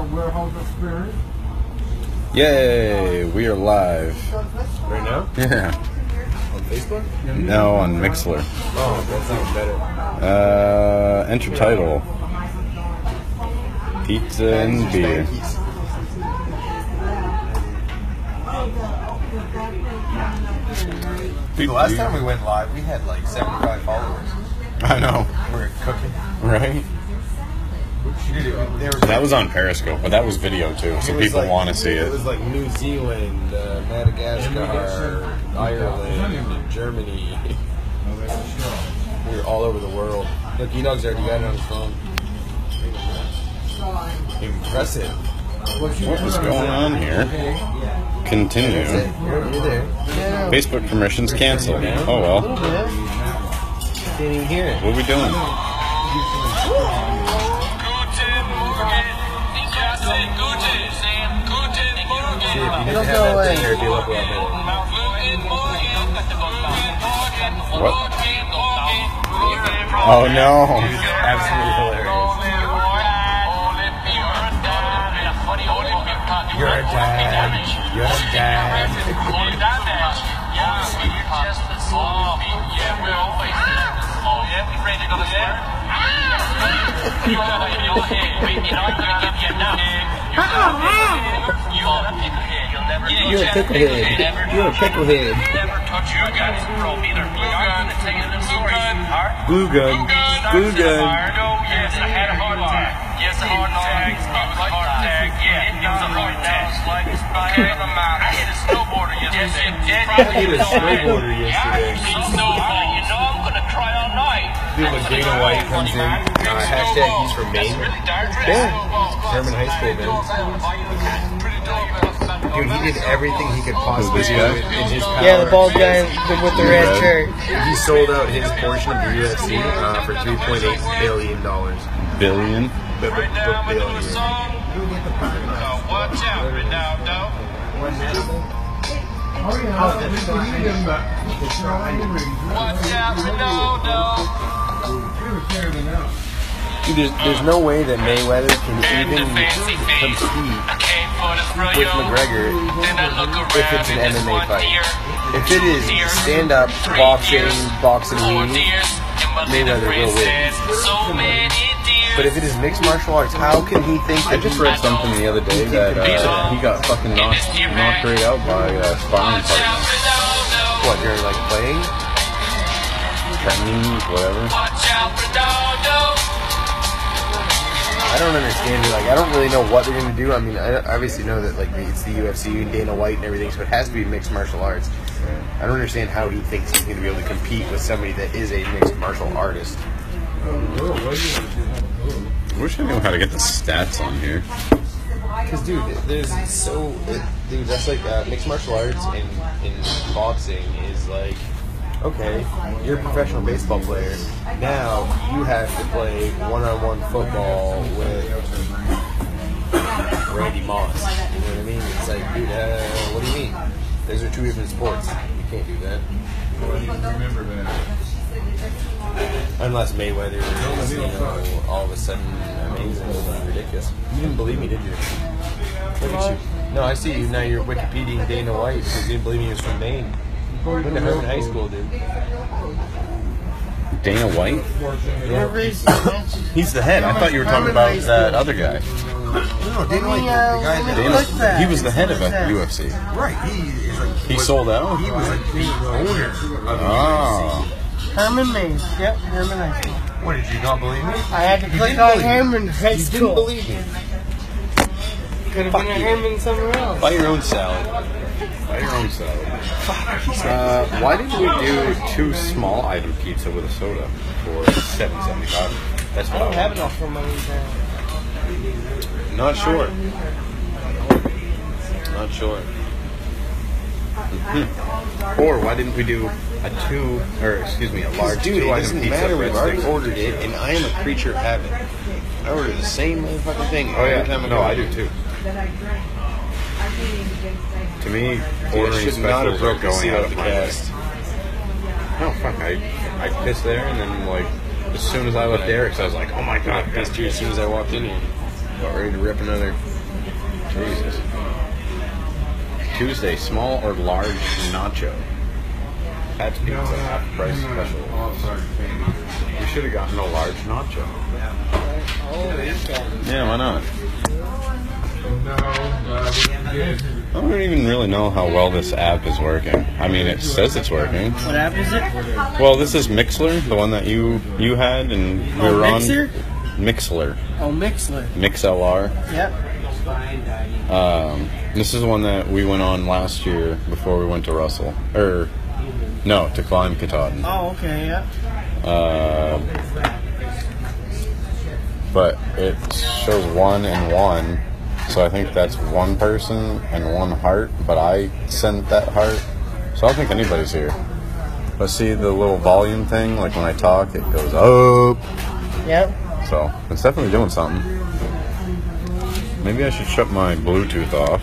our warehouse experience. Yay! We are live. Right now? Yeah. On Facebook? No, on Mixlr. Oh, that's even better. Uh, enter title. Pizza and beer. The last time we went live, we had like 75 followers. I know, We're cooking. right? That was on Periscope, but that was video too, so people like- want to see It it. was like New Zealand, uh, Madagascar, Ireland, Germany. we were all over the world. Look, Enoch's already got it on his phone. Impressive. What is going on here? Continue. Facebook permissions canceled. Oh well. Can't even hear it. What are we doing? It'll have go that away. thing, there'd be a lot better. What? Oh no. Absolutely hilarious. You're a dad. You're a dad. You're a picklehead. You're a picklehead. Glue gun. Glue gun. Yes, I had a hard time. Yes, a hard tag. It was a hard tag. Yeah, it was a hard tag. I had a mouth. I hit a snowboarder yesterday. I hit a snowboarder yesterday. Snowball. You know I'm gonna cry all night. Dude, when Dana White comes in, uh, hashtag he's from Maine. Yeah. German high school, man. Dude, he did everything he could possibly do in his power. Yeah, the bald guy with the red Red. shirt. He sold out his portion of the UFC uh, for 3.8 billion dollars. Billion. B- b- b- billion. Watch out, Ronaldo. Oh yeah, we need him back. Watch out, Ronaldo. He was tearing it out. Dude, there's, there's no way that Mayweather can even fancy feet. compete I came for the thrill. with McGregor Then I look around if it's an MMA fight. If it is stand up boxing, boxing four weed, deers, and my Mayweather will win. friend says, So many deers. but if it is mixed martial arts, how can he think I just read something the other day that uh, he got fucking knocked, knocked right out by a sparring Watch out, partner. Ronaldo. what during like playing? Technique, whatever. Watch out, Ronaldo. I don't understand it. Like, I don't really know what they're gonna do. I mean, I obviously know that like it's the UFC and Dana White and everything, so it has to be mixed martial arts. I don't understand how he thinks he's gonna be able to compete with somebody that is a mixed martial artist. I wish I knew how to get the stats on here. Because, dude, there's so, dude, that's like uh, mixed martial arts and in boxing is like, okay, you're a professional baseball player. Now you have to play one-on-one football with Randy Moss. You know what I mean? It's like, dude, uh, what do you mean? Those are two different sports. You can't do that. Remember that. Unless Mayweather is, you know, all of a sudden amazing and ridiculous. You didn't believe me, did you? Look at you. No, I see you. Now you're Wikipediaing Dana White because you didn't believe me he was from Maine. Went to Hermon High School, dude. Dana White? He's the head. I thought you were talking about that other guy. No, Dana White, the guy that- Look Dana, that. he was the head of Look a. UFC. Right, he is like He sold out? he was like the owner of the Oh. Hermon Mays. Yep, Hermon High School. What did you not believe me? I had to You click didn't on believe me. Hermon High You didn't believe me. Could have been a Hermon somewhere else. Buy your own salad. Buy your own salad. Uh, why didn't we do two small item pizza with a soda for seven seventy five? That's I what don't I have want. enough for money there. Not sure. Not sure. Mhm. Or why didn't we do a two, or excuse me, a large Dude, it two item doesn't pizza? matter. We've already ordered it, and I am a creature of habit. I order the same motherfucking thing Oh yeah, every time I no, go. I do too. To me, Dude, I ordering should not have specials are the going out of of the my cast. No, fuck, I, I pissed there, and then like as soon as I left there, because I was like, oh my god, I pissed true. As soon as I walked in here, About ready to rip another. Jesus. Tuesday, small or large nacho. Pat's Pizza, half price special. Oh, sorry, We should have gotten a large nacho. Yeah, why not? I don't even really know how well this app is working. I mean, it says it's working. What app is it? Well, this is Mixlr, the one that you you had and we Oh, were Mixer? on. Mixlr, Oh, Mixler. MixLR. Yep. Um, this is the one that we went on last year before we went to Russell, or no, to climb Katahdin. Oh, okay. Yep. Uh, but it shows one and one, so I think that's one person and one heart. But I sent that heart, so I don't think anybody's here. But see the little volume thing, like when I talk, it goes up. Yep. So it's definitely doing something. Maybe I should shut my Bluetooth off.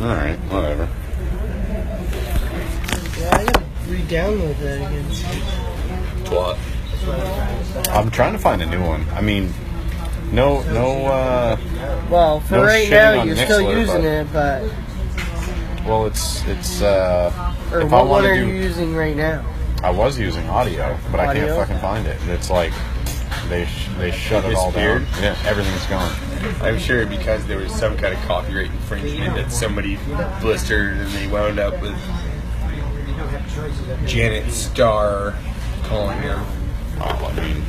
Alright, whatever. Yeah, I gotta re-download that again. Twat. I'm trying to find a new one. I mean, no, no, uh, Well, for No right now, you're still using but- it, but well, it's, it's, uh, or if I what one want are to you using right now? I was using audio, but I can't fucking find it. It's like, they, sh- they shut it all down. Yeah, everything's gone. I'm sure because there was some kind of copyright infringement that somebody blistered and they wound up with Janet Starr calling them. Oh, I mean,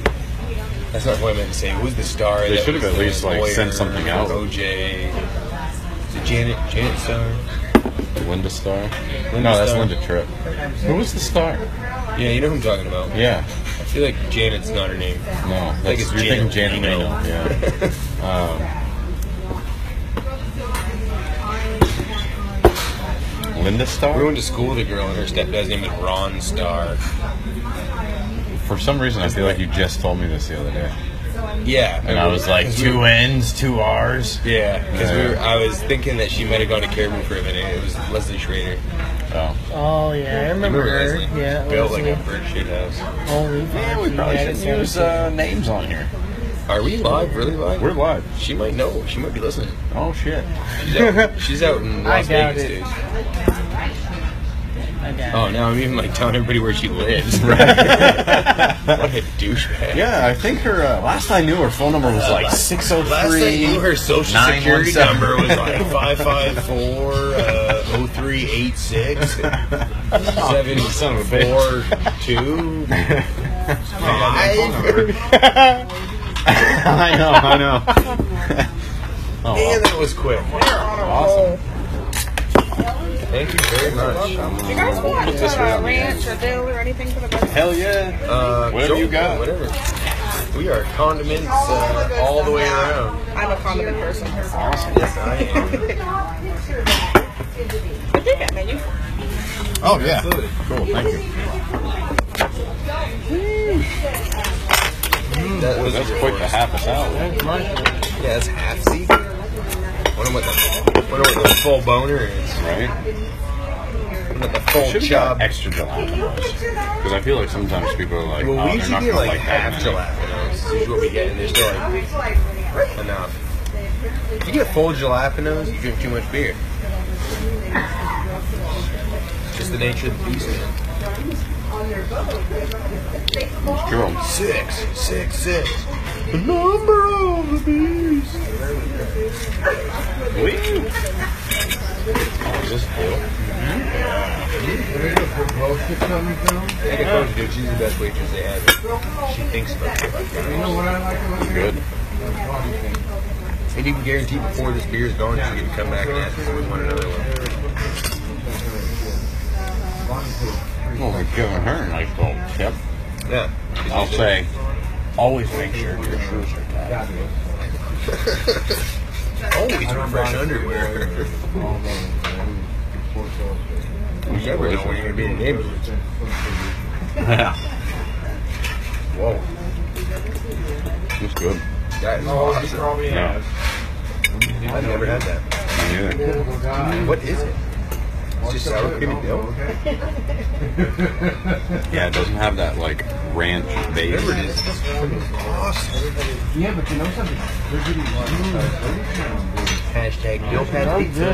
That's not what I meant to say. Who's the star? They should have at least, like, lawyer sent something out. OJ. Is it Janet? Janet Starr? Linda Star? Linda no, that's Starr. Linda Tripp. Who was the star? Yeah, you know who I'm talking about. Yeah. I feel like Janet's not her name. No, that's, it's you're thinking Janet Janet Reno. Yeah. Um, Linda We went to school with a girl and her stepdad's name is Ron Starr. For some reason, I feel like you just told me this the other day. Yeah. And I was like, two were- N's, two R's. Yeah, because Yeah. were, I was thinking that she might have gone to Caribou for a minute. It was Leslie Schrader. Oh. Oh yeah, I remember, her. Leslie? Yeah, Built like a bird shit house. Oh, fuck, Yeah, we she probably had should it use uh, names on here. Are we live? Really live? We're live. She might know. She might be listening. Oh, shit. She's out, she's out in I Las doubt Vegas, dude. I got Oh, now I'm even like telling everybody where she lives. right. what a douchebag. Yeah, I think her, uh, last I knew, her phone number was like 603. Last I knew her social security 917. number was like 554 uh, 0386 son of a bitch. 742 I know, I know. oh, Man, that was quick. awesome. Thank you very much. You guys want Put this uh, around ranch or dill or anything for the barbecue? Hell yeah. Uh, Whatever you got. Whatever. We are condiments uh, all the way around. I'm a condiment person. Awesome. Yes, I am. I think that menu. Oh, yeah. Absolutely. Cool, thank you. That was That's quick to half us out. Yeah, that's half seat. Wonder what the wonder what the full boner is. Right? Wonder what the full Should have chub. extra gelatinous. Because I feel like sometimes people are like, Well, oh, we they're not get gonna like like that half many. jalapenos. Is what we get, and they're still like enough. If you get full jalapenos, you drink too much beer. Just the nature of the beast, man. True. Six, six, six. The number of the beast. Woo. Oh, is this full? I get Coach, dude. She's the best waitress they have. She thinks about it. You know what I like about Good. And you can guarantee before this beer is gone, she's going to come back and ask if we want another one. Well, we're giving her a nice little tip. Yeah. I'll say, always make sure your shoes are tied. Always wear fresh underwear. You never know when you're going to be in an ambulance. Yeah. Whoa. It's good. That is Oh, awesome. Yeah. I've never had that. Me neither. What is it? Just sour cream and dill. Yeah, it doesn't have that like ranch base. Whatever it is. Yeah, but you know something? They're getting Hashtag dill pad pizza.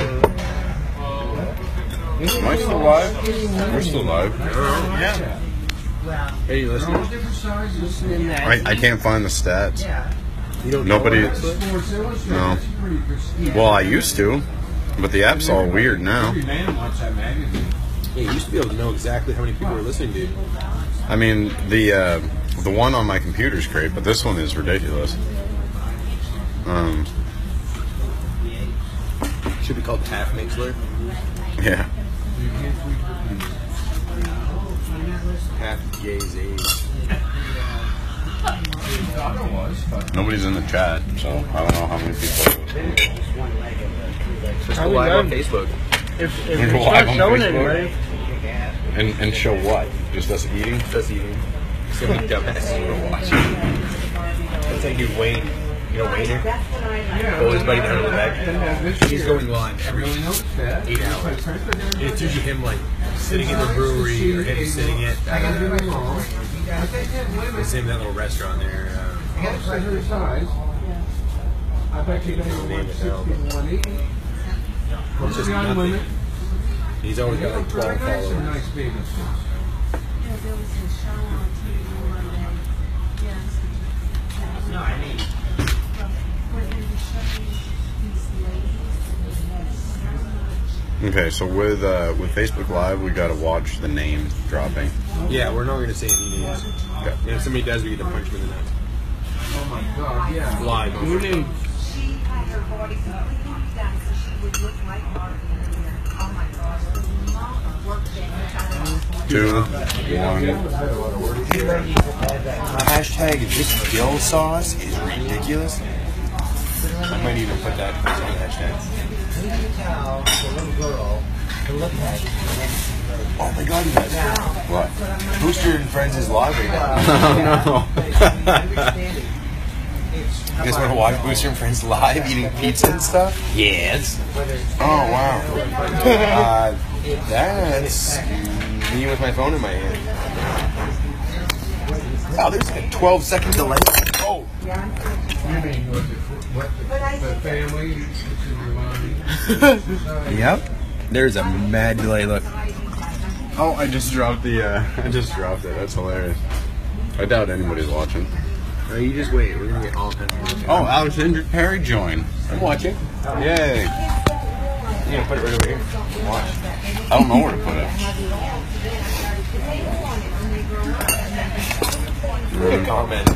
Am I still live? We're still live. Yeah. Hey, listen. I, I can't find the stats. You don't Nobody. No. Well, I used to, but the app's all weird now. man wants that magazine. Yeah, you used to be able to know exactly how many people were listening to you. I mean, the uh, the one on my computer's great, but this one is ridiculous. Um, Should be called half mixler. yeah. Half age. Nobody's in the chat, so I don't know how many people go live on Facebook. If, if you start showing anybody. And, and show what? Just us eating? Us eating. Some dumbass you to watch. That's like dude Wayne. You know Wayner? Yeah, oh, his buddy in the back. He's going live every eight hours. It's usually him like sitting in the brewery or him sitting at uh, it's in that little restaurant there. Uh, I bet you don't know what it's just young nothing. women, He's always got like twelve I got some followers. nice babies. Yeah, there was a show on TV one day. Yes. No, I mean. Where they were showing these ladies and they had so much. Okay, so with uh, with Facebook Live, we got to watch the name dropping. Yeah, we're not going to say any names. Okay. And if somebody does, we get to punch him in the nuts. Oh my God, yeah. Live. She had her body completely done so she would look like Barbie. Oh my gosh. The amount of work that Two, one. Hashtag this dill sauce is ridiculous. I might even put that as one hashtag. Oh my god, you guys. What? Booster and Friends is live right now. Oh You guys want to watch Booster and Friends live eating pizza and stuff? Yes. Oh, wow. Uh, that's me with my phone in my hand. Wow, there's like a 12 second delay. Oh, You mean, was it, what, the, the family, this is reminding? Yep. There's a mad delay. Look. Oh, I just dropped the. Uh, I just dropped it. That's hilarious. I doubt anybody's watching. No, you just wait. We're gonna get all kinds of. Oh, Alexander Perry joined. I'm watching. Yay! You gonna put it right over here? Watch. I don't know where to put it. Good comment.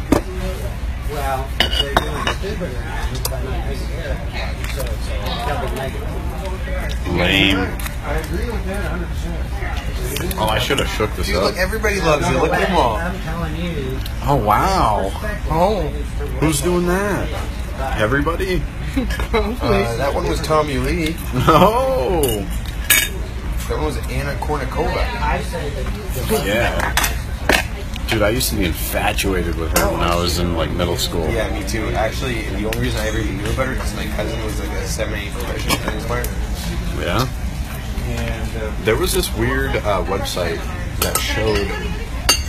Lame. I agree with that hundred percent. Oh, I should have shook this Dude, up. look, everybody loves you. Look at them all. I'm telling you. Oh wow! Oh, who's doing that? Everybody? Uh, that one was Tommy Lee. No. That one was Anna Kournikova. Yeah. Dude, I used to be infatuated with her when I was in like middle school. Yeah, me too. Actually, the only reason I ever even knew about her is my cousin was like a 7 professional tennis player. Yeah. And uh, There was this weird uh, website that showed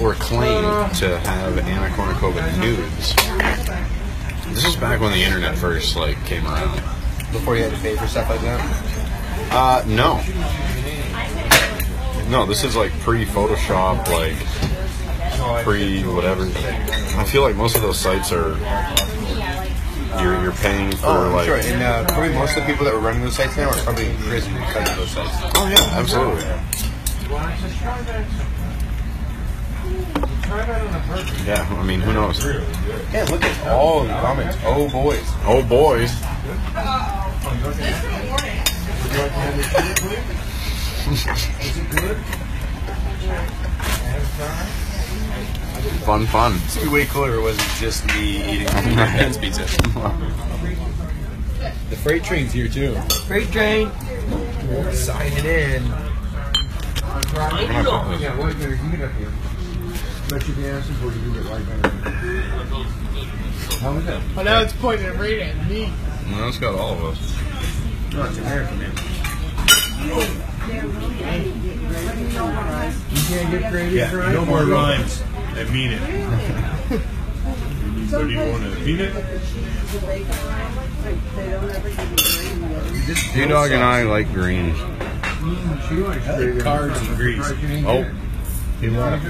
or claimed to have Anna Kournikova nudes. This is back when the internet first like came around. before you had to pay for stuff like that. Uh, no. No, this is like pre-Photoshop, like pre whatever. I feel like most of those sites are you're you're paying for Oh, like. sure. And uh, probably most of the people that were running those sites now are probably in prison because of those sites. Oh yeah, absolutely. Try that on a person. Yeah, I mean, who knows? Yeah, look at all the comments. Oh boys. Oh boys. Fun, fun. This would be way cooler if it wasn't just me eating Penn's pizza. The freight train's here too. Freight train. Sign it in. Yeah, wait a minute, you get up here. Bet you the answers where you get right there. How was that? oh, now it's pointing at right at me. No, it's got all of us. No, it's American, man. You can't get creative, Yeah, right? no more rhymes. I mean it. Anybody want a peanut? D Dog and I like greens. She likes I like creative. carbs and grease. Oh, he left.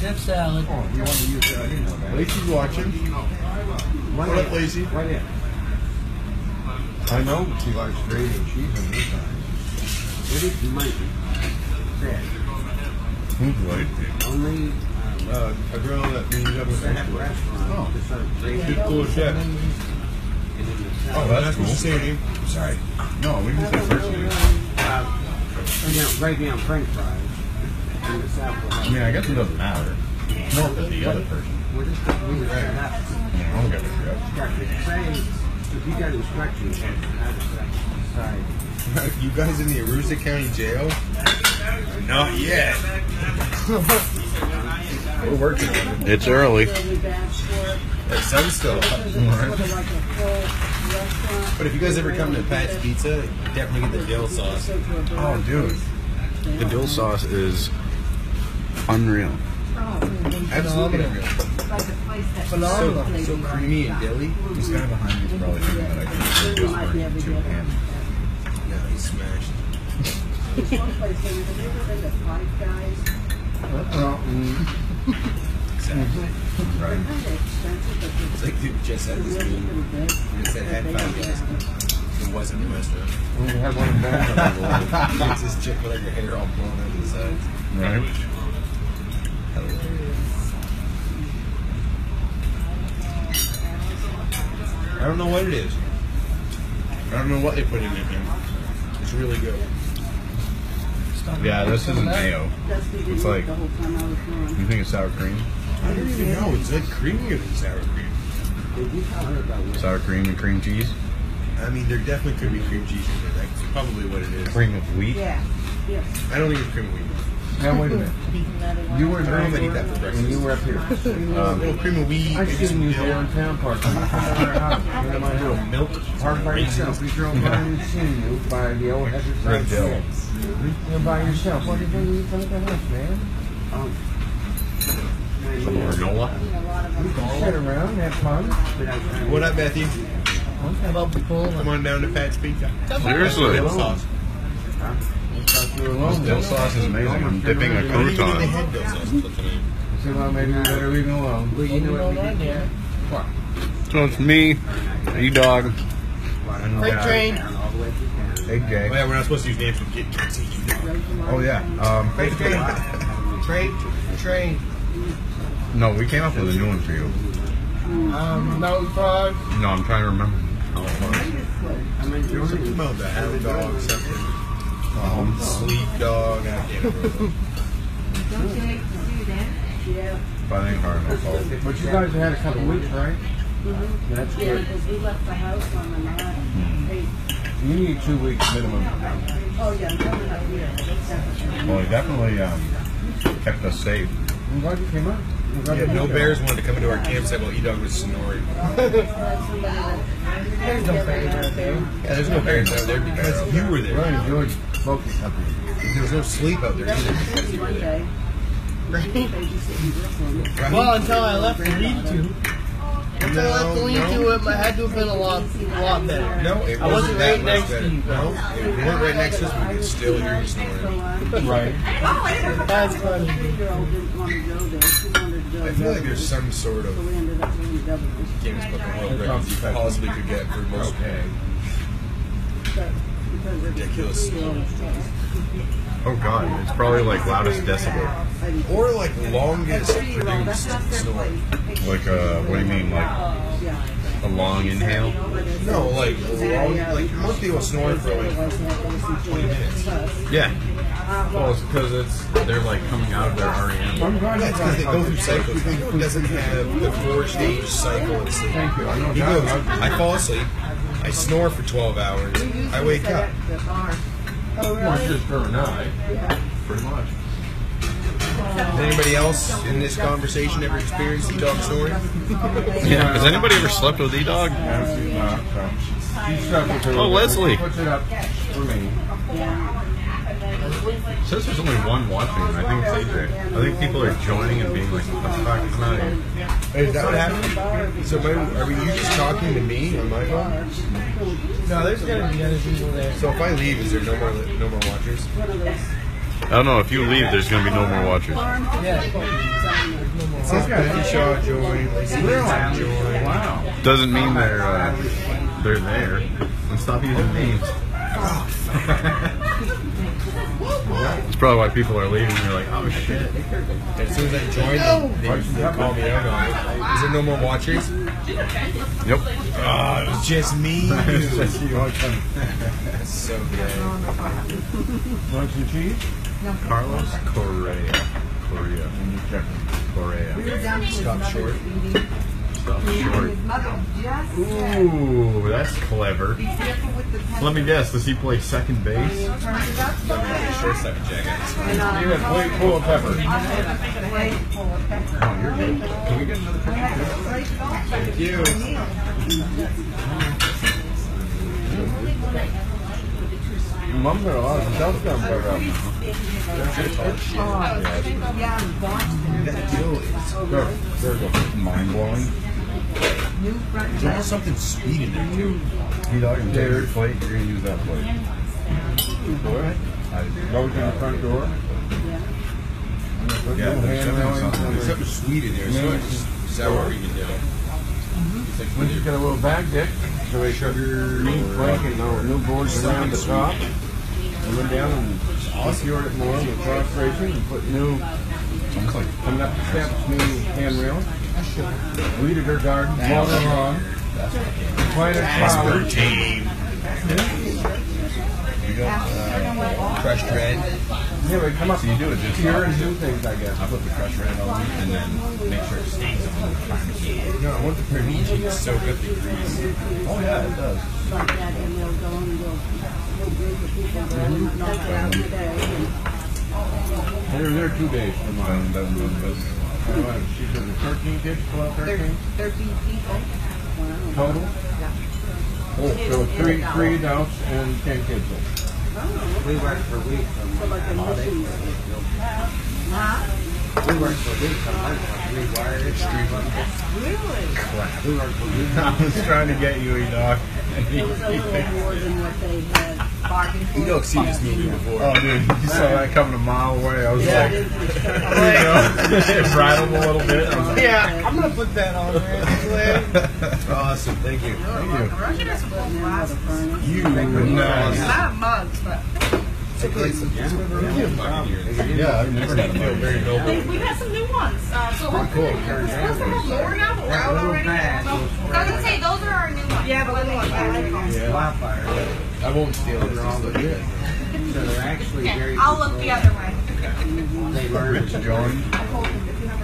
Dip salad. Oh, you want to use that? I didn't know that. Lacey's watching. What up, Lacey? Right in. I know she likes grating cheese on this side. It might be. Sad. Who's right? Only Uh, a girl that with that that. restaurant. Oh. Cool. Oh, that's you. Sorry. No, we can say first name. Right down French fries. In the. I mean, I guess it doesn't matter. More for the other person. We're just leave it right up. I don't give a shit. Yeah, if you got instructions. You guys in the Aroostook County Jail? Not yet. We're working on it. It's early. The sun's still up. But if you guys ever come to Pat's Pizza, definitely get the dill sauce. Oh, dude. The dill sauce is unreal. Absolutely unreal. Phenomenal. So, so creamy and dilly. This guy behind me is probably thinking that I can just bring it to him. No, he's smashed. Well, Exactly. Right. It's like dude just had this meal. It said had five guys. It wasn't a restaurant. we have one of them. it's this chick with like her hair all blown out to the side. Right. I don't know what it is. I don't know what they put in it, man. It's really good. Yeah, this isn't mayo. It's like, you think it's sour cream? I don't even know. It's like creamier than sour cream. Sour cream and cream cheese? I mean, there definitely could be cream cheese in there. That's probably what it is. Cream of wheat? Yeah. I don't think it's cream of wheat. Now, wait a minute. You were I don't know if I in eat that for Bangor, and you were up here. A little cream of wheat, I maybe seen some you milk. downtown parking. You come out of our house. What am I doing? Milk, Park by yourself. We drove by and seen you by the old Red exercise Dill. field. You're by yourself. What do you think you come at the house, man? Um, Some granola? we can sit around, have fun. What up, Matthew? How about Paul? Come on down to Pat's Pizza. Seriously? Dill sauce. Thought you were alone. Dill sauce is amazing. I'm dipping a didn't even think they crouton. had dill sauce until tonight. So, well, maybe we better leave him alone. Well, you know what we did there. What? So it's me, E-Dog, Freight train. Big Oh, yeah, we're not supposed to use names. We can't you. Oh, yeah. Um, Freight train. Freight train. no, we came up with a new one for you. Um, Mountain Frog. No, I'm trying to remember how it was. Something about the hound dog, something. Um, sleep dog. I can't remember. But I think hard enough. But you guys have had a couple weeks, right? That's Yeah, good. because we left the house on the nine. Eight. You need two weeks minimum. Oh, yeah, coming up here. Well, he definitely um, kept us safe. I'm glad you came up. I'm glad Yeah, no bears wanted to come into our campsite while E-Dog was snoring. There's no freight out there. Yeah, there's no bears out there because you were there. Really enjoyed smoking something. There was no sleep out there either because you were there. day. Well, until I left the lead to. Until I left the No, lead no. to, it had to have been a lot, a lot better. No, it I wasn't wasn't that right much next better. to you. No, if we weren't right next to us, we could still hear you snoring. Right. That's funny. Three-year-old didn't want to go there. She wanted to go I feel like there's some sort of we ended up doing Dublin. Guinness Book of World Records you possibly could get for most Okay. But because it was ridiculous Oh god, it's probably like loudest decibel. Or like longest Three-year-old, produced snore. Like, uh, what do you mean, like a long inhale? No, like long, like most people snore for like Twenty minutes. Yeah. Well, it's because it's they're like coming out of their REM. I'm Yeah, it's because they guys go through cycles. He doesn't have the four stage cycle of sleep. Thank you. I know He that. goes, I fall asleep, I snore for 12 hours, I wake up. Oh, Well, really? just for an eye. Pretty much. Has anybody else in this conversation ever experienced the dog snoring? Yeah. Has anybody ever slept with E-Dog? So. She's stuck with her. Oh, Leslie. Puts it up for me. It says there's only one watching. I think it's AJ. I think people are joining and being like, what the fuck? Come out of here. Is that what happened? So, my, are you just talking to me on my phone? No, there's gonna be other people there. So if I leave, is there no more no more watchers? I don't know. If you leave, there's going to be no more watchers. It says Becky Shaw joined, Lacey Hanson joined. Wow. Doesn't mean they're uh, they're there. And stop using names. It's probably why people are leaving. They're like, oh shit. As soon as I joined, they, they, they call me out on it. Is there no more watchers? Yep. Oh, ah, it was just me. It's just you. That's so good. Want some cheese? Carlos Correa. Correa. Correa. Stop short. Ooh, that's clever. Let me guess. Does he play second base? Shortstop jacket. Need a plate full of pepper. Oh, you're good. Can we get another? Thank you. Mom got a lot of stuff done for her. That deal is. There, there you go. Mind blowing. There's something sweet in there too. You know, you take your plate. You're gonna use that plate. Go ahead. Goes in the front door. Yeah, Little there's definitely something There's something sweet in there. So it's sour you can do. We just got a little bag dick. So they showed her meat blanket and all new boards around the top. I went down and secured it more with cross bracing and put new, coming up the steps, new handrail. Weeded her garden, mowed her lawn. Planted flowers. team. You got uh, crushed red. Yeah, but come up So you do it just here and do things, I guess. I put the crushed red on and then make sure it stays on the time. No, I want the Parmigiani. to soak up the grease. Oh yeah, it does. Like that, and they'll go and we'll, we'll group of people go and knock down the day. and They were there two days for mine. Doesn't look good. Uh, She said the thirteen kids, twelve, thirteen Thirteen people. Wow. total. Oh, so three, three adults and ten kids. We work for weeks. So like a. Huh? We work for weeks. Sometimes like three wires. Really? We work for weeks. I was trying to get you, dog. It was a little more than what they had. You know, I've seen this movie before. Oh, dude, you saw that coming a mile away. I was Yeah, like, it is much better. it rattled a little bit. Like, Yeah, I'm gonna put that on there. Awesome, thank you. Thank you nice. Not mugs, but Yeah, I've never had a Feel mug. very we've had some new ones. Uh, so hopefully, we're supposed to have more now, but we're out already. I was gonna say those are our new ones. Yeah, but little ones. I like them. Wildfire. I won't steal this. They're all legit. So they're actually Okay, very. I'll look the other way. They learn. Rich John.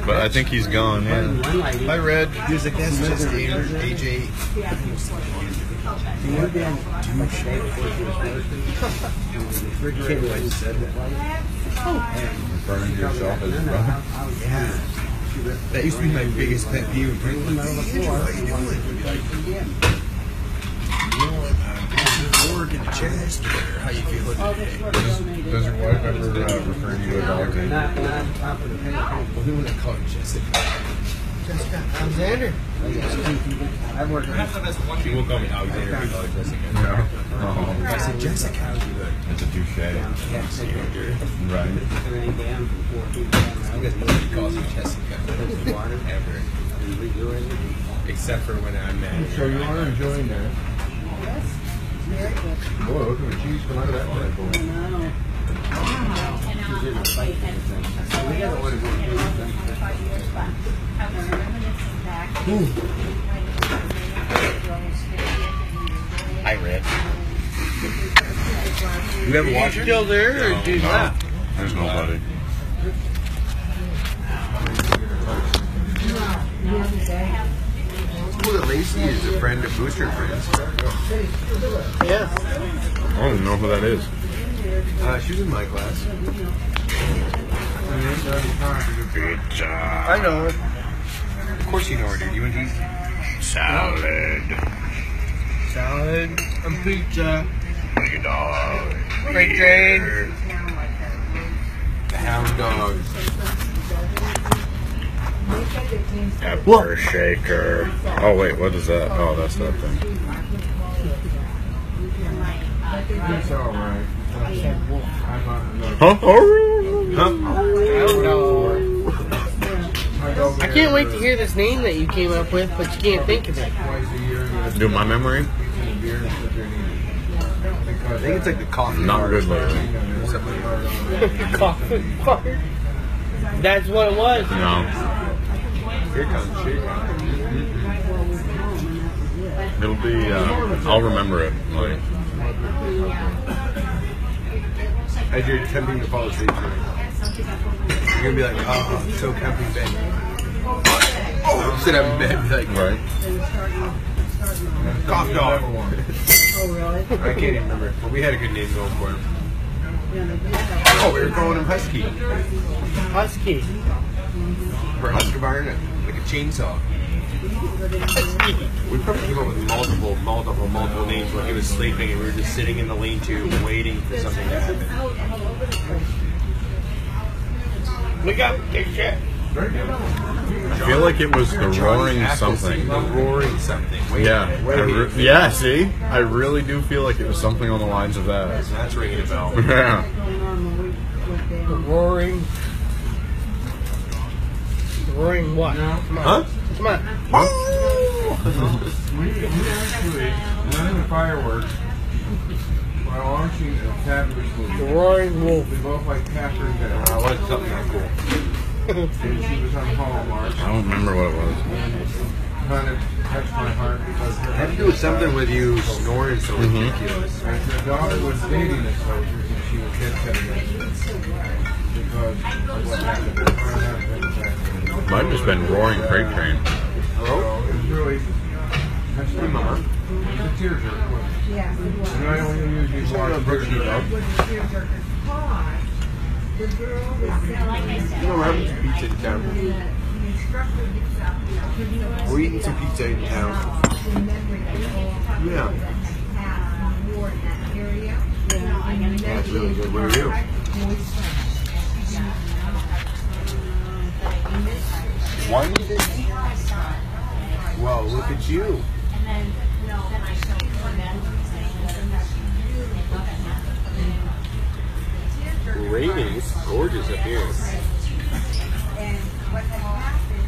But I think he's gone, yeah. Hi, Red. He was like, that's just AJ. She moved in the day before she was working. Can't believe I just said that. Referring to yourself as his brother. Yeah. That used to be my biggest pet peeve. People would be like, Andrew, how you doing? I'd be like, you know what? I'm bored the chest. Or how you feeling today? Does your wife ever uh, refer to you as Alexander? Not, not of the. Well, who would I call her Jessica? Jessica. Alexander. I worked with She will call me Alexander. I call her Jessica. No. If I said Jessica, It's a douche. Alexander. Right. nobody calls me Jessica. Ever. Except for when I'm mad. So you are enjoying that. Boy, look at the cheese coming out of that bad boy. Wow. Hi, Red. You have a watcher? Still there or dude left? There's nobody. Cool that Lacey is a friend of Booster Friends. Yeah. I don't even know who that is. Uh, she was in my class. Good job. I know it. Of course you know her, dude. You went to Salad. Salad. and pizza. dog. Freight train. The hound dog. Pepper shaker. Oh wait, what is that? Oh, that's that thing. It's all right. I'm. No. Huh? Hound dog. My dog I can't wait to hear this name that you came up with, but you can't think of it. Twice a year, you know, Do my memory? beer and sit there and eat it. I think it's like the coffee. Not bar. good lately. Coffee fart. That's what it was. No. Here comes shit. It'll be. Uh, I'll remember it. Like, As you're attempting to fall asleep, you're gonna be like, oh, I'm so comfy in bed. Oh, sit up in bed, and be like, right? cough dog. Oh, really? I can't even remember, but we had a good name going for him. Yeah, they did. Oh, we were calling him Husky. Husky. For Husqvarna, like a chainsaw. We probably came up with multiple, multiple, multiple names when he was sleeping and we were just sitting in the lean-to waiting for something to happen. Look up, big shit. I feel like it was the roaring something. The roaring something. Wait, Yeah. wait, re- yeah. See, I really do feel like it was something on the lines of that. That's ringing a bell. Yeah. Going on when we went The roaring. The roaring what? Come on. Huh? Come on. we, we actually went in the fireworks while watching a fabulous The roaring wolf. We both like Catherine Bell. I wanted something that cool. And she was on Hallmark. I don't remember what it was. Kind of touched my heart because her had to do with something with you snoring so mm-hmm. ridiculous. And her daughter was dating a soldier and she was dead cutting because of what happened to her. and her husband. Might have just been roaring freight train. So it was really touched my mama. It was a tearjerker. wasn't it? Yeah, was. And I only usually watch Brooks Brooks Dog. was a tearjerker. Cause the girl was You know, we're having some pizza in town. the instructor gets out, you know, We're eating some pizza in town. in memory of all the Yeah. had war in that area. Yeah, That's really good. Where are you? Why do? Well, look at you. Raining. It's gorgeous up here. And what had happened,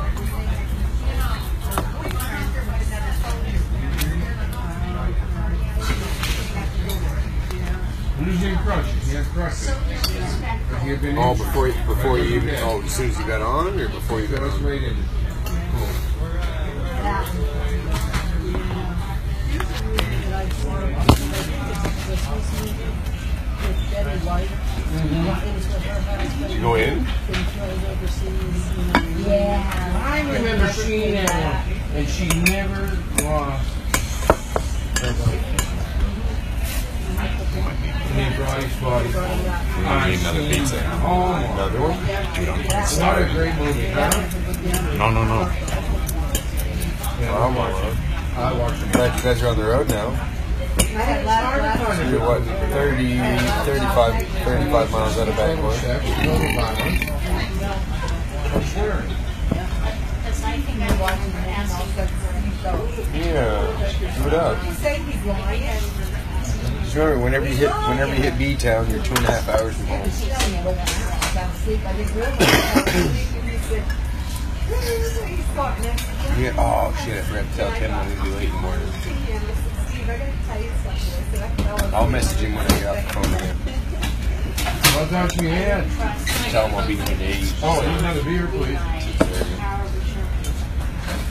When did he crush it? He had crushed it. But he had been Oh, injured. before before you even oh, as soon as you got on, or before you got on? wait. Did you go in? Yeah. I remember seeing that and she never lost her bike. And he brought his body. Need another pizza. Oh, my. Another one? It's not a great movie, huh? No, no, no. Oh my lord. I watched it. Glad you guys are on the road now. You're what, 30, 35, 35 miles out of Bangor. Sex, total violence. For sure. Yeah, do it up. Just remember, whenever you hit, whenever you hit B town, you're two and a half hours from home. Yeah. Oh shit! I forgot to tell Ken I'm gonna be late in the morning. I'll message him when I get off the phone again. What thought you had? Tell him I'll be here at eight. Oh, another beer, please.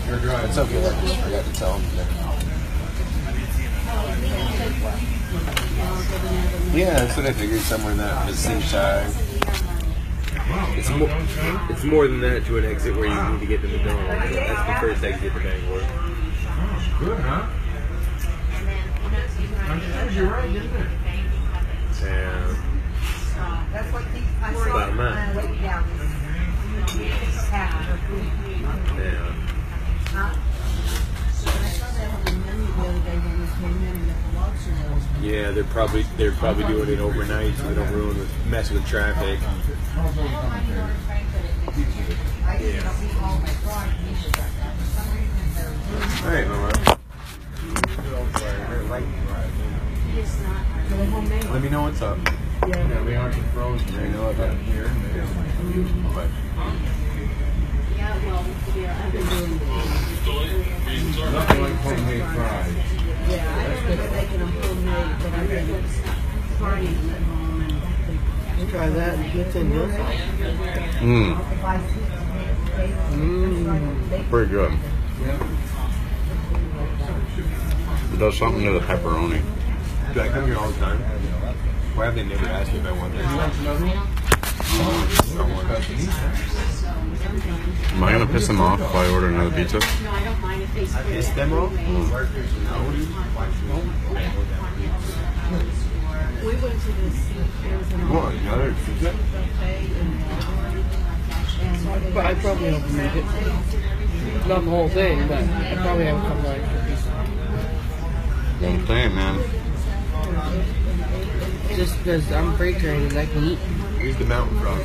You're driving. It's okay. I just forgot to tell him. Yeah, that's what I figured. Somewhere in that vicinity. It's more, it's more than that to an exit where you need to get to the dome. That's the first exit to Bangor. Oh, good, huh? I'm sure you're right, isn't it? Yeah. About a mile. Yeah. Yeah, they're probably they're probably doing it overnight so they don't ruin the mess with traffic. All right, Mama. Let me know what's up. Yeah, we aren't frozen. They know about here. But Yeah, well, yeah, I've been doing nothing like homemade fries. Yeah, I've been making them homemade, but I've been frying at home and Try that and pizza and dill sauce. Mmm, Mmm. pretty good. It does something to the pepperoni. Do I come here all the time. Why have they never asked me if I want this? Am I gonna piss them off if I order another pizza? No, I don't mind if they split Is it. demo? We went to this, there was an What? Another pizza? But I probably don't make it. Not the whole thing, but I probably have a couple extra pieces. I'm saying, man. Just because I'm freight trained I can eat. Here's the mountain frog.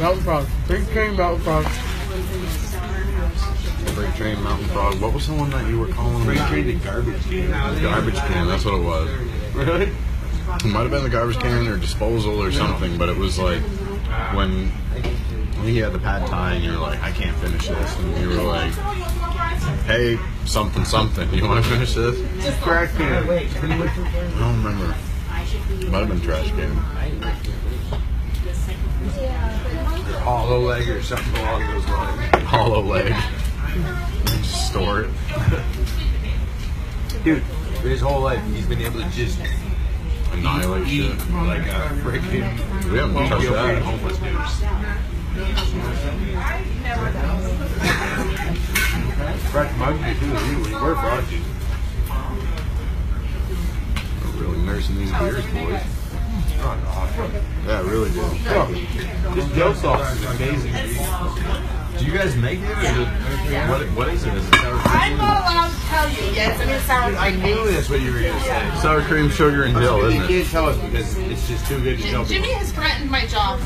Mountain frog. Freight trained mountain frog. Freight train, mountain frog. What was the one that you were calling? Freight them? train to garbage can. Garbage can. That's what it was. Really? It might have been the garbage can or disposal or something, but it was like when I think you had the pad thai and you were like, I can't finish this, and you were like, Hey, something, something. You want to finish this? Trash can. I don't remember. Might have been trash can. Hollow leg or something along those lines. Hollow leg. Store it. Dude, for his whole life, he's been able to just Annihilate shit. like a freaking We haven't touched that. homeless dude. Fresh monkey too. We're frosty. We're really nursing these beers, boys. Yeah, really do. This dill sauce is amazing. Do you guys make it? Or is it what, what is it? Is it sour cream? I'm not allowed to tell you. Yes, I mean sour I knew that's what you were gonna say. Sour cream, sugar, and dill, You isn't it? can't tell us because it's just too good to tell Jimmy people. has threatened my job.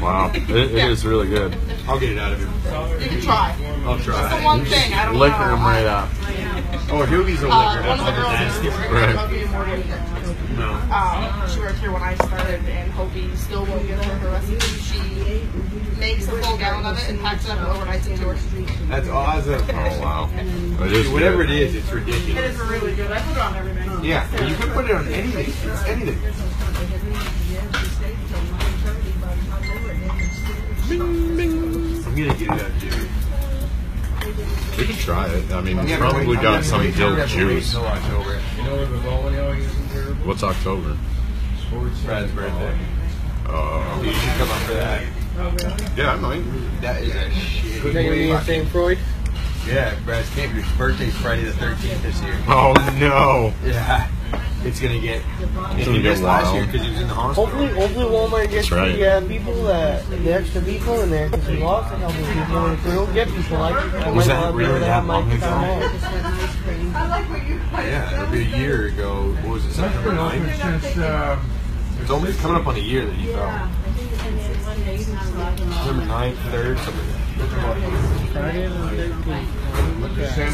Wow, it, it is really good. I'll get it out of him. You can try. I'll That's the try. one thing I don't Liquor know. them right up. Oh, Hughie's a Uh, liquor. one of the girls That's is nasty. Right. Hopi and Morgan. No. Um, she worked here when I started, and Hopi still won't give her her recipe. She makes a full gallon of it and packs it up and overnights it to her. That's awesome. Oh wow, it is Whatever good. it is, it's ridiculous. It is really good. I put it on everything. Yeah, but you can put it on anything. It's anything. I'm gonna get it out, Jimmy. We can try it. I mean, it's Yeah, probably wait, got some gonna dill juice. Till October. You know what the bowling alley is in here? What's October? Sports Brad's birthday. Uh, You should come up for that. yeah, I might. That is a shit. Is that gonna be the same Freud? Yeah, Brad's camp. Your birthday's Friday the 13th this year. Oh no! Yeah. It's gonna get. gonna he get last year because he was in the hospital. Hopefully, hopefully Walmart gets That's right. the uh, people that the extra people in there because we lost a couple of people in don't Get people like I Was that not be really able to that have my long ago? time off. just had ice cream. Yeah, it'll be a year ago. What was it? That's September been 9th? uh, It's only coming up on a year that you fell. September 9th, 3rd, something like Friday the 13th. that.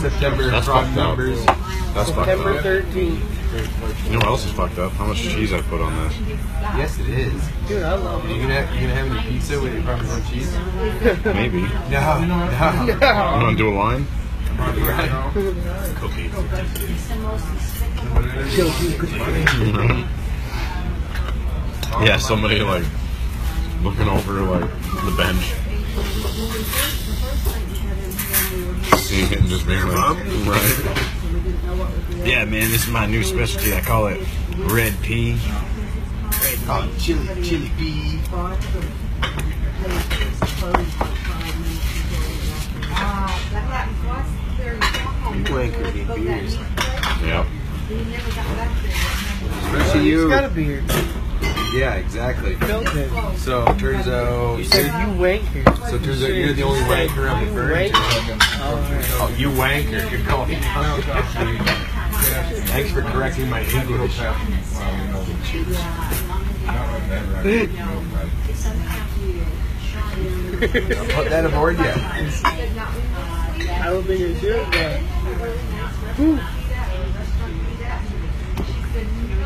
September That's frog fucked up. numbers. That's fucked September up. 13th. You know what else is fucked up? How much cheese I put on this? Yes, it is. Dude, I love You it. gonna have, you gonna have any pizza with your Parmesan cheese? Maybe. No, No, no. want to do a line? Right. Cookie. yeah, somebody like looking over like the bench. Seeing it and just being like, right. Yeah, man, this is my new specialty. I call it red pea. Oh, chili, chili pea. You wanker big beers. Yep. Especially He's you. got a beard. Yeah, exactly. So turns out, You said you wanker. so turns out you're the only wanker I'm referring to. Wanker. Oh, you wanker. You're calling. Oh, Thanks for correcting my English. Put that aboard yet. I don't think it should, but.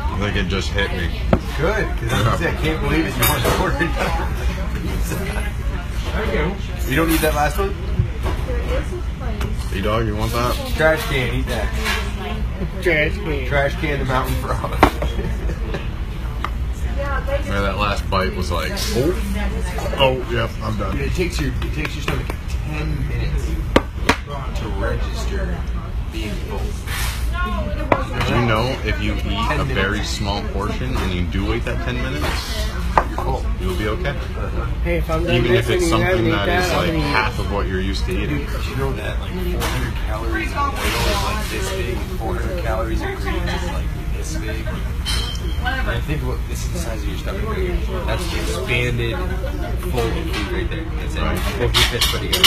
I think it just hit me. Good, because I can't believe it. You want to order You don't need that last one? Hey dog, you want that? Trash can, eat that. Trash can. Trash can, the mountain frog. Yeah, that last bite was like, oh, oh, yep, I'm Dude, done. it takes your it takes your stomach ten minutes to register being full. Do you know if you eat a very small portion and you do wait that 10 minutes, You're full. you'll be okay? Hey, if I'm done Even if it's listening, you haven't something ate that is like half of what you're used to eating. You know that like 400 calories of oil is like this big, 400 calories of greens is like this big? And I think what this is the size of your stomach. Right here. That's the expanded, full of food right there. That's it. Right. Both your fists put together.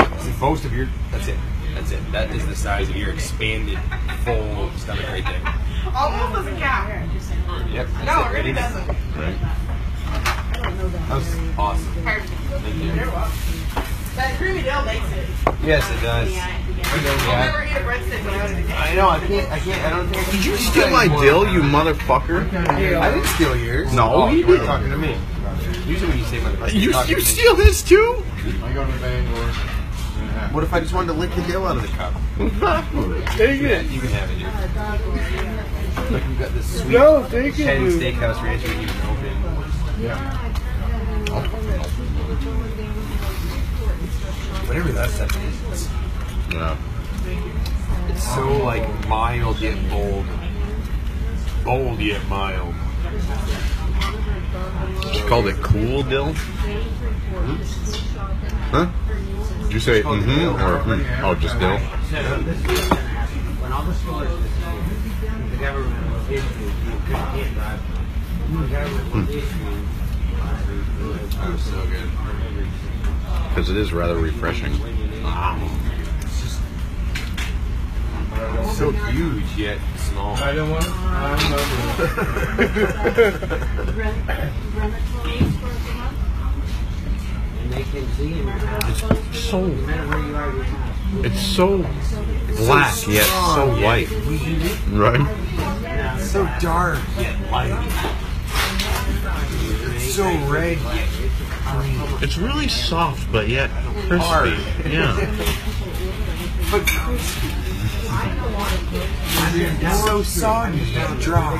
That's most of your. That's it. That's it. That is the size of your expanded, full stomach right there. Almost doesn't count. Yep. No, it. it really Right doesn't. Right? That was awesome. Perfect. Thank you. You're welcome. That creamy dill makes it. Yes, it does. I'll never eat a breadstick without it. I know. I can't. I can't. I don't think. Did you steal my dill, you motherfucker? I didn't steal yours. No, oh, you you were didn't. talking to me. Usually when you say motherfucker, You, you're talking you to me. steal his too? I go to Bangor. What if I just wanted to lick the dill out of the cup? Take it. You can have it, dude. Like we've got this sweet No, take it, dude. Steakhouse Ranch we even open. Yeah. Whatever that stuff is. Yeah. It's so like mild yet bold. Bold yet mild. She called it cool dill? Hmm? Huh? Did you say mm-hmm dill. or hmm? Oh, just dill? When all the stores, the government was issued, you couldn't drive. The government was issued. That so good. Because it is rather refreshing. It's so huge yet small. I don't want. I'm not. And they can see in your house. So, No matter where you are in your house. it's so black yet so white. Right? So dark yet light. It's so red yet It's really soft but yet hard. crispy. Yeah. But crispy. It's so soggy yet dry.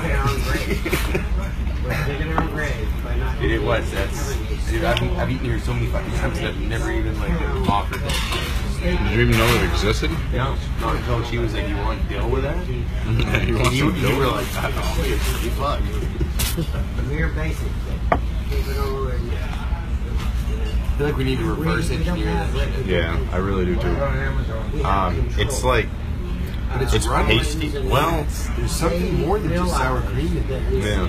Digging our grave by not. Dude, it was. That's. Dude, I've, I've eaten here so many fucking times that I've never even like offered that. Did you even know it existed? No, not until she was like, "You want to deal with that?" you And want you, some you dill? were like, "Oh, it's pretty fuck." Mere basics. Keep it over and. I feel like we need to reverse engineer that shit. Yeah, I really do too. Um, it's like But it's, it's pasty. Well, There's something more than just sour cream in there. yeah.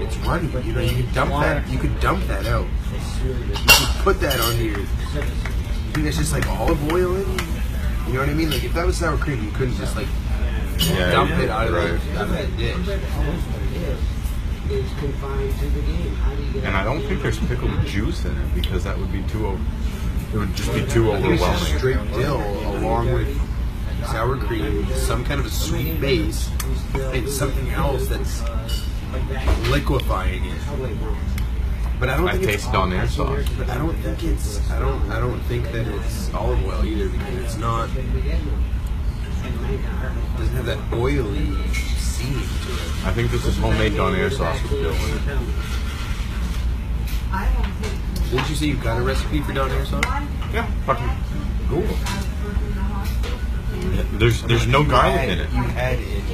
It's runny. You know, you could dump that. You could dump that out. You could put that on your. You think that's just like olive oil in? You know what I mean? Like if that was sour cream, you couldn't just like Yeah, dump it out of, right. the, out of that dish. Is confined to the game. How do you get And I don't think there's pickled juice in it because that would be too. o- It would just be too I think it's just overwhelming. straight dill along with sour cream, some kind of a sweet base, and something else that's liquefying it. But I don't I think taste it's Don Air sauce. But I don't think it's. I don't. I don't think that it's olive oil either because it's not. Doesn't have that oily seam to it. I think this is homemade Don Air sauce with dill in it. Didn't you say you got a recipe for Don Air sauce? Yeah, fucking. Cool. There's there's no garlic in it. You had it.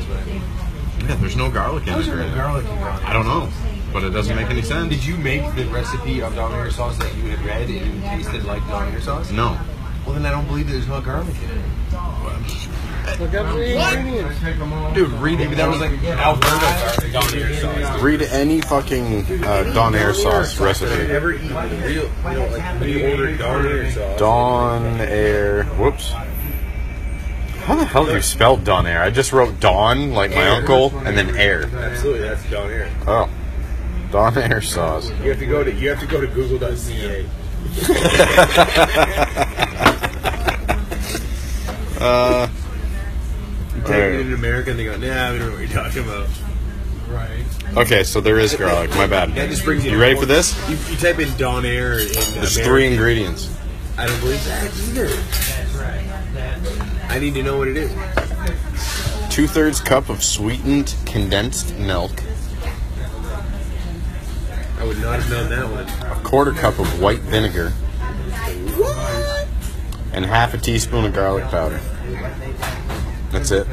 Is what I mean. Yeah, there's no garlic in How's it. there no garlic in Don I don't know, but it doesn't make any sense. Did you make the recipe of Don Air sauce that you had read and it tasted like Don Air sauce? No. Well, then I don't believe there's no garlic in it. Look up the ingredients. Take them all. Dude, read Maybe that was like Alberta Don Air sauce. read any fucking uh, Don Air sauce recipe. Ever eaten real, you know, like when you order Don Air sauce? Dawn Air. Whoops. How the hell do you spell Don Air? I just wrote Dawn, like my Air. uncle, and then Air. Absolutely, that's Don Air. Oh, Dawn Air sauce. You have to go to you have to go to Google.ca. Uh, You type it in America and they go, nah, we don't know what you're talking about. Right. okay, so there is garlic. My bad. That just brings you. You ready for this? You, you type in Don Air in There's America. three ingredients. I don't believe that either. I need to know what it is. Two thirds cup of sweetened condensed milk, I would not have known that one. a quarter cup of white vinegar, and half a teaspoon of garlic powder. That's it.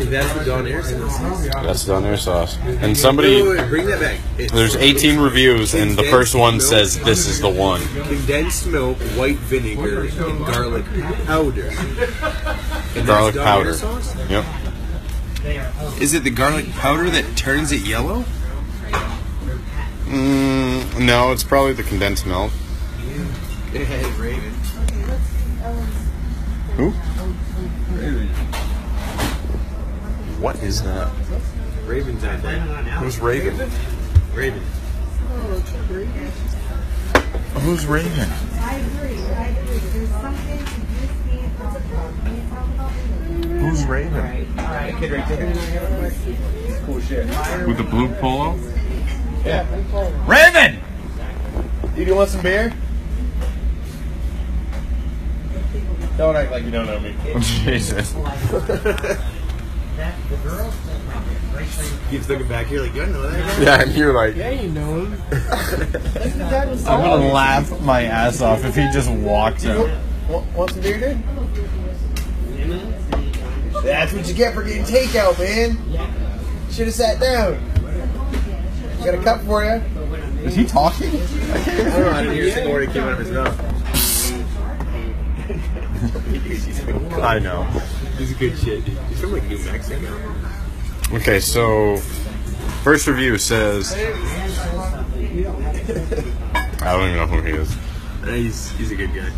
Is that the Dawn Air sauce? That's Dawn Air sauce. And somebody, Wait, wait, wait, bring that back. It's there's 18 reviews, and the first one says this is the one. Condensed milk, white vinegar, and garlic powder. And Garlic that's Dawn Air powder. sauce? Yep. Is it the garlic powder that turns it yellow? Mm, no, it's probably the condensed milk. Hey, Raven. Who? What is that? Raven's on there. Who's Raven? Raven. Who's Raven? I agree, I agree. There's something you just can't talk about. Talk about it. Who's Raven? That kid right there. Cool shit. With the blue polo? Yeah. Raven! Dude, you want some beer? Don't act like you don't know me. Jesus. Keeps looking back here like, you don't know that guy? Yeah, and you're like, Yeah, you know him. I'm gonna laugh my ass off if he just walks out. Want, want some beer, dude? That's what you get for getting takeout, man. Should have sat down. Got a cup for you. Is he talking? I can't know, I didn't hear a single word that came out of his mouth. I know. He's a good shit. He's from like New Mexico. Okay, so first review says I don't even know who he is. Uh, He's, he's a good guy.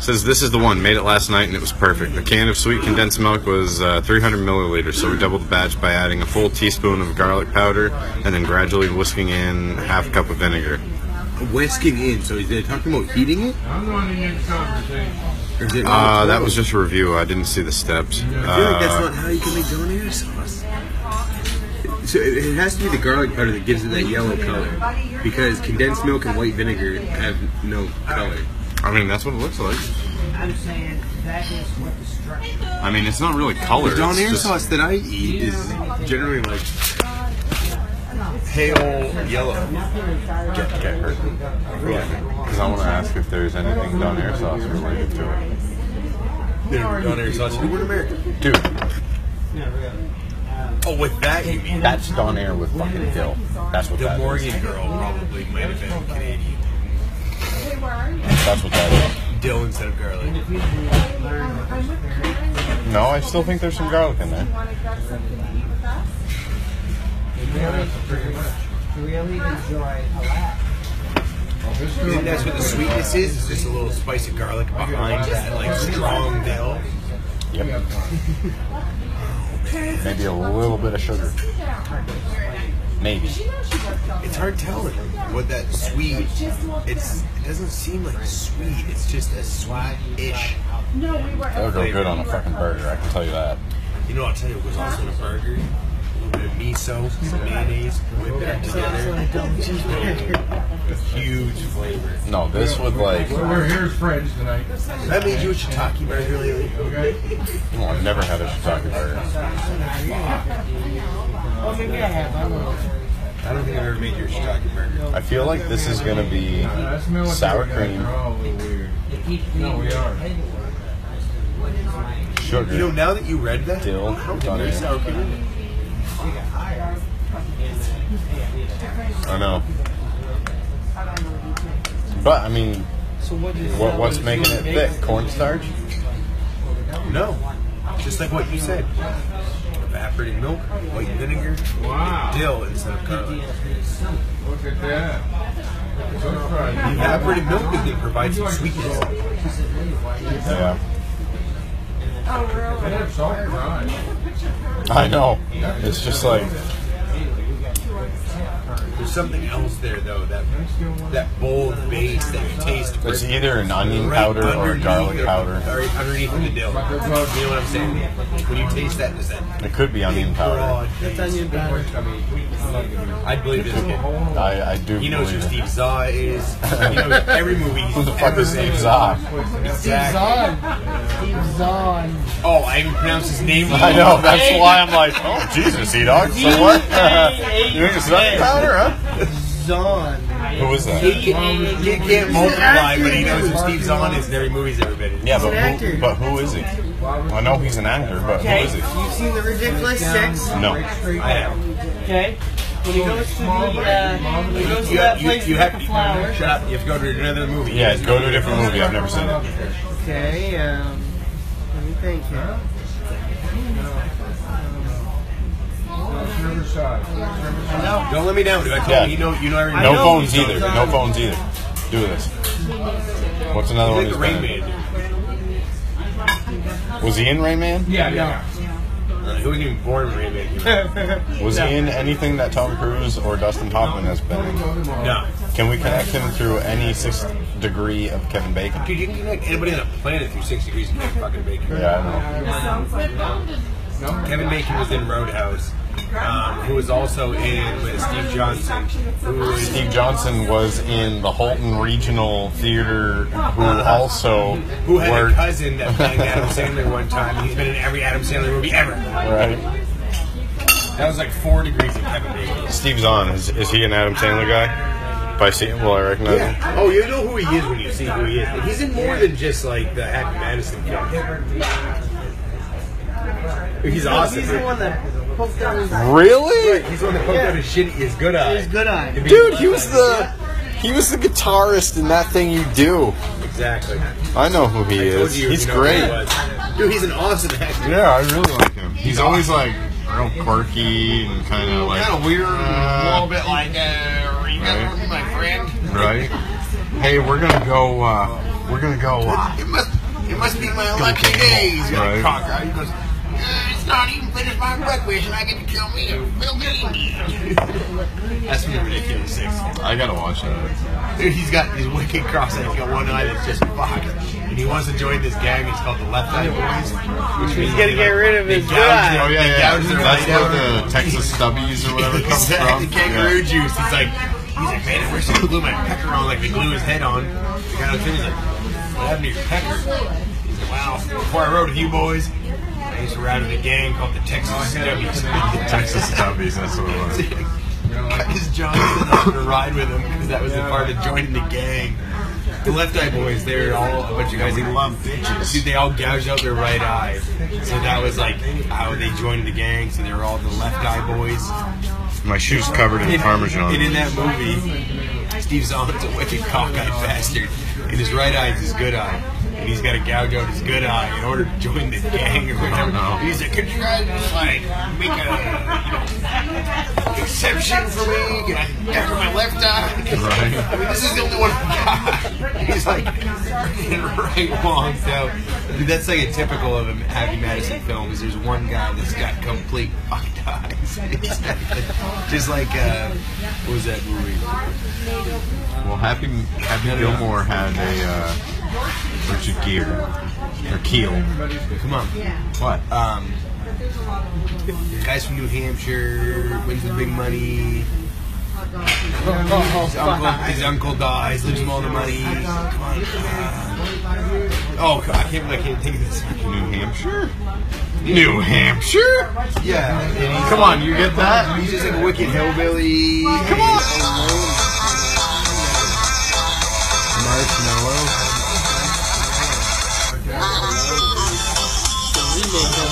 Says this is the one. Made it last night and it was perfect. The can of sweet condensed milk was uh, 300 milliliters, so we doubled the batch by adding a full teaspoon of garlic powder and then gradually whisking in half a cup of vinegar. Whisking in, so is they talking about heating it? I'm going to next conversation. Or is it Uh, that was just a review. I didn't see the steps. I feel like that's Uh, not how you can make Dawn Air sauce. So it it has to be the garlic powder that gives it that yellow color, because condensed milk and white vinegar have no color. I mean, that's what it looks like. I'm saying that is what the structure. I mean, it's not really color. The Dawn it's Air just- sauce that I eat is generally like pale yellow. Get, get hurt. Because I want to ask if there's anything Dawn Air sauce related to it. Dawn Air sauce anywhere in America. Dude, Oh, with that you mean? that's Don Air with fucking dill. That's what The that is. Morgan girl probably might have been Canadian. That's what that Dill instead of garlic. No, I still think there's some garlic in there. Really enjoy a lot. You think that's what the sweetness is? Is just a little spice of garlic behind that, like strong dill? Yep. Maybe a little bit of sugar. Maybe. It's hard telling what that sweet. It's it doesn't seem like sweet. It's just a sweet-ish. That would go good on a fucking burger, I can tell you that. You know, what I'll tell you what was also in a burger. Miso, mayonnaise, whip that together. Huge flavor. No, this would like. Well, we're here as friends tonight. I made you a shiitake burger lately. Okay? Oh, I've never had a shiitake burger. Oh, maybe I have. I don't know. I don't think I've ever made you a shiitake burger. I feel like this is gonna be That's military sour cream, They're all a little weird. No, we are. sugar. You know, now that you read that, Dill, how Dawn many Air. sour cream? I know. But I mean, So what is what, what's making it thick? Cornstarch? No, just like what you said. Evaporated milk, white vinegar, Wow. dill instead of garlic. Look at that. Good Friday. The evaporated milk is going to provide some sweetness. Yeah. Oh, they have salt and lime. I know. It's just like There's something else there though that that bold base that you taste. it's either an onion right powder or underneath garlic the- powder. or underneath the dill. You know what I'm saying? When you taste that, does that It could be onion powder. broad That's base? onion powder. I mean, I believe this kid. I, I do He knows who believe Steve it. Zaw is. He knows every movie he's Who the fuck is Steve been in. Zaw? Exactly. Steve Zahn. Oh, I even pronounced his name wrong. I know. That's why I'm like, oh Jesus, he dog. So what? you think it's onion powder, huh? Zahn. Who is that? He, he can't multiply, but he knows who Steve Zahn is in every movie he's ever been in. Yeah, but He's an who, but who is he? I know he's an actor, but who Okay, is he? you've seen the Ridiculous Six. No. I have. Okay. When he goes to the, uh, when he goes to You, that you, place you have the flowers. Shut up. You have to go to another movie. Yeah, go to a different movie. I've never seen it. Okay, um, let me think here. Don't let me down, dude. I told Yeah. you, you know, you know every No know phones either. Zahn. No phones either. Do this. What's another one Like he's the Rain Man. Was he in Rain Man? Yeah, yeah. Uh, he wasn't even born in Rain Man. Was he in anything that Tom Cruise or Dustin Hoffman has been in? No. Can we connect him through any sixth degree of Kevin Bacon? Dude, you can connect anybody on the planet through six degrees of Kevin fucking Bacon. Yeah, Kevin Bacon was in Roadhouse, um, who was also in with Steve Johnson, who I know. was Steve Johnson was in the Houlton Regional Theater, who also who had a worked. cousin that banged Adam Sandler one time. He's been in every Adam Sandler movie ever. Right. That was like four degrees of Kevin Bacon. Steve Zahn. is, is he an Adam Sandler guy? If I see him, will I recognize him? Oh, you know who he is when you see who he is. He's in more than just like the Happy Madison film. He's awesome. He's the one that poked out his, Really? He's the one that poked out his shit, his good eye. his good eye. Dude, he was the he was the guitarist in that thing you do. Exactly. I know who he I told is. you, He's you know great. he. Dude, he's an awesome actor. Yeah, I really like him. He's always like real quirky and kind of like Kind of weird, a uh, little bit like, uh, you Right. know, my friend. right. Hey, we're gonna go. uh We're gonna go. uh It must, it must be my lucky day. He's got Right. a cock. He goes, "Uh, it's not even finished my breakfast and I get to kill me a Bill Gates. That's from the Ridiculous Six. I gotta watch that. Dude, he's got his wicked cross-eyed. He's got one eye that's just fucked. And he wants to join this gang. It's called the Left Eye Boys. Which means He's gotta get like, rid of his gouge- eye. Oh yeah, yeah. That's eye where out. the Texas Stubbies or whatever comes Exactly, from. kangaroo Yeah. juice. He's like, he's like, man, I wish I could glue my pecker on like they glue his head on. The guy looks at him, he's like, what happened to your pecker? He's like, wow, before I rode with you boys, I used to ride with a gang called the Texas Stubbies. Texas Stubbies. That's what it was. His Johnson on to ride with him because that was a part of joining the gang. The Left Eye Boys, they're all a bunch of guys that love bitches. Dude, they all gouged out their right eye. So that was like how they joined the gang. So they were all the Left Eye Boys. My shoes covered in And- parmesan. And in that movie, Steve Zahn's a wicked cockeyed bastard. And his right eye is his good eye. And he's got to gouge out his good eye in order to join the gang or whatever. And he's like, could you guys just like make a you know, exception for me? Can I after my left eye? Right. I mean, this is the only one I got. He's like right wrong. So that's like a typical of a Happy Madison film. Is there's one guy that's got complete fucked eyes. Just like uh, what was that movie? Well, Happy Happy Gilmore had a uh, Put your gear or keel. Come on. What? Um, guys from New Hampshire wins the big money. His uncle, his uncle dies, leaves him all the money. Come on. Uh, oh god, I can't believe I can't think of this. New Hampshire. New Hampshire? Yeah. Come on, you get that? He's just like a wicked hillbilly. Come on. あ!